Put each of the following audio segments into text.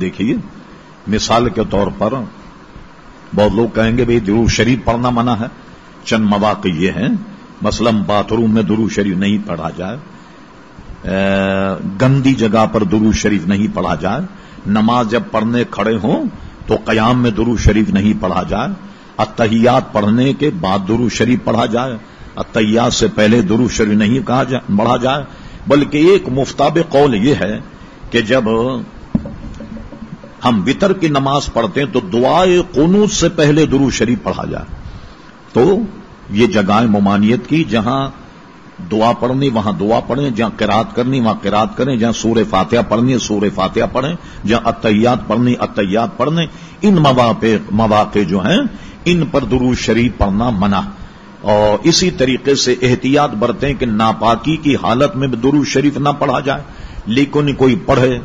دیکھیے۔ مثال کے طور پر بہت لوگ کہیں گے بھائی درو شریف پڑھنا منع ہے۔ چند مواقع یہ ہیں۔ مثلا باتھ روم میں درو شریف نہیں پڑھا جائے۔ گندی جگہ پر درو شریف نہیں پڑھا جائے۔ نماز جب پڑھنے کھڑے ہوں تو قیام میں درو شریف نہیں پڑھا جائے۔ اتحیات پڑھنے کے بعد درو شریف پڑھا جائے۔ اتحیات سے پہلے درو شریف نہیں کہا جائے پڑھا جائے۔ بلکہ ایک مفتاب قول یہ ہے کہ جب ہم وطر کی نماز پڑھتے ہیں تو دعائے قنوت سے پہلے درو شریف پڑھا جائے۔ تو یہ جگہیں ممانیت کی جہاں دعا پڑھنی، وہاں دعا پڑھیں، جہاں قرات کرنی، وہاں قرات کریں، جہاں سور فاتحہ پڑھنی سور فاتحہ پڑھیں، جہاں اتحیات پڑھنی اتحیات پڑھنے ان مواقع مواقع جو ہیں، ان پر درو شریف پڑھنا منع۔ اور اسی طریقے سے احتیاط برتیں کہ ناپاکی کی حالت میں درو شریف نہ پڑھا جائے۔ لیکن کوئی پڑھے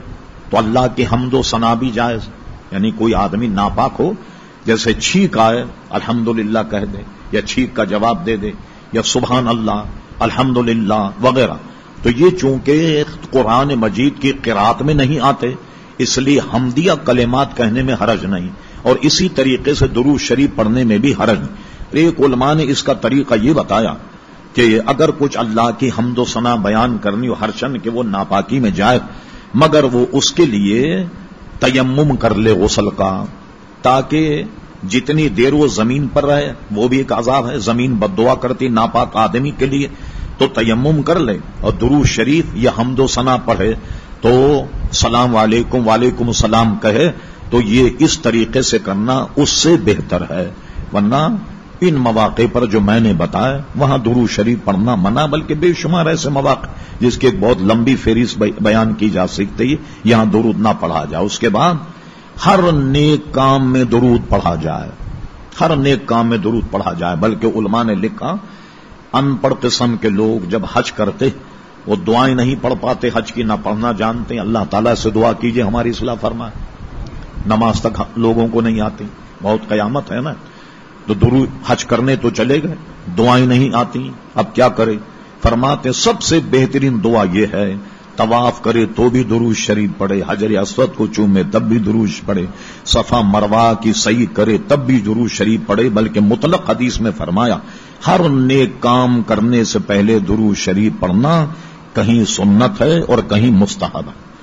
تو اللہ کی حمد و ثنا بھی جائز یعنی کوئی آدمی ناپاک ہو، جیسے چھینک آئے الحمد کہہ دے، یا چھینک کا جواب دے دے، یا سبحان اللہ الحمد وغیرہ۔ تو یہ چونکہ قرآن مجید کی قرات میں نہیں آتے، اس لیے حمدیہ کلمات کہنے میں حرج نہیں، اور اسی طریقے سے درو شریف پڑھنے میں بھی حرج نہیں۔ ایک علماء نے اس کا طریقہ یہ بتایا کہ اگر کچھ اللہ کی حمد و ثنا بیان کرنی ہو، ہر چن کہ وہ ناپاکی میں جائے مگر وہ اس کے لیے تیمم کر لے غسل کا، تاکہ جتنی دیر وہ زمین پر رہے، وہ بھی ایک عذاب ہے، زمین بد دعا کرتی، ناپاک آدمی کے لیے تو تیمم کر لے۔ اور درو شریف یا حمد و ثنا پڑھے تو سلام علیکم، وعلیکم السلام کہے تو یہ اس طریقے سے کرنا اس سے بہتر ہے، ورنہ ان مواقع پر جو میں نے بتایا، وہاں درو شریف پڑھنا منع، بلکہ بے شمار ایسے مواقع جس کی ایک بہت لمبی فہرست بیان کی جا سکتی ہے، یہاں درود نہ پڑھا جائے۔ اس کے بعد، ہر نیک کام میں درود پڑھا جائے۔ ہر نیک کام میں درود پڑھا جائے، بلکہ علماء نے لکھا، ان پڑھ قسم کے لوگ جب حج کرتے، وہ دعائیں نہیں پڑھ پاتے، حج کی نہ پڑھنا جانتے۔ اللہ تعالیٰ سے دعا کیجیے، ہماری اصلاح فرمائے۔ نماز تک لوگوں کو نہیں آتی۔ بہت قیامت ہے نا۔ تو درو حج کرنے تو چلے گئے، دعائیں نہیں آتی، اب کیا کرے؟ فرماتے سب سے بہترین دعا یہ ہے، طواف کرے تو بھی دروش شریف پڑے حجر اسود کو چومے تب بھی دروش پڑے صفا مروا کی صحیح کرے تب بھی دروش شریف پڑے بلکہ مطلق حدیث میں فرمایا، ہر نیک کام کرنے سے پہلے دروش شریف پڑھنا کہیں سنت ہے اور کہیں مستحب ہے۔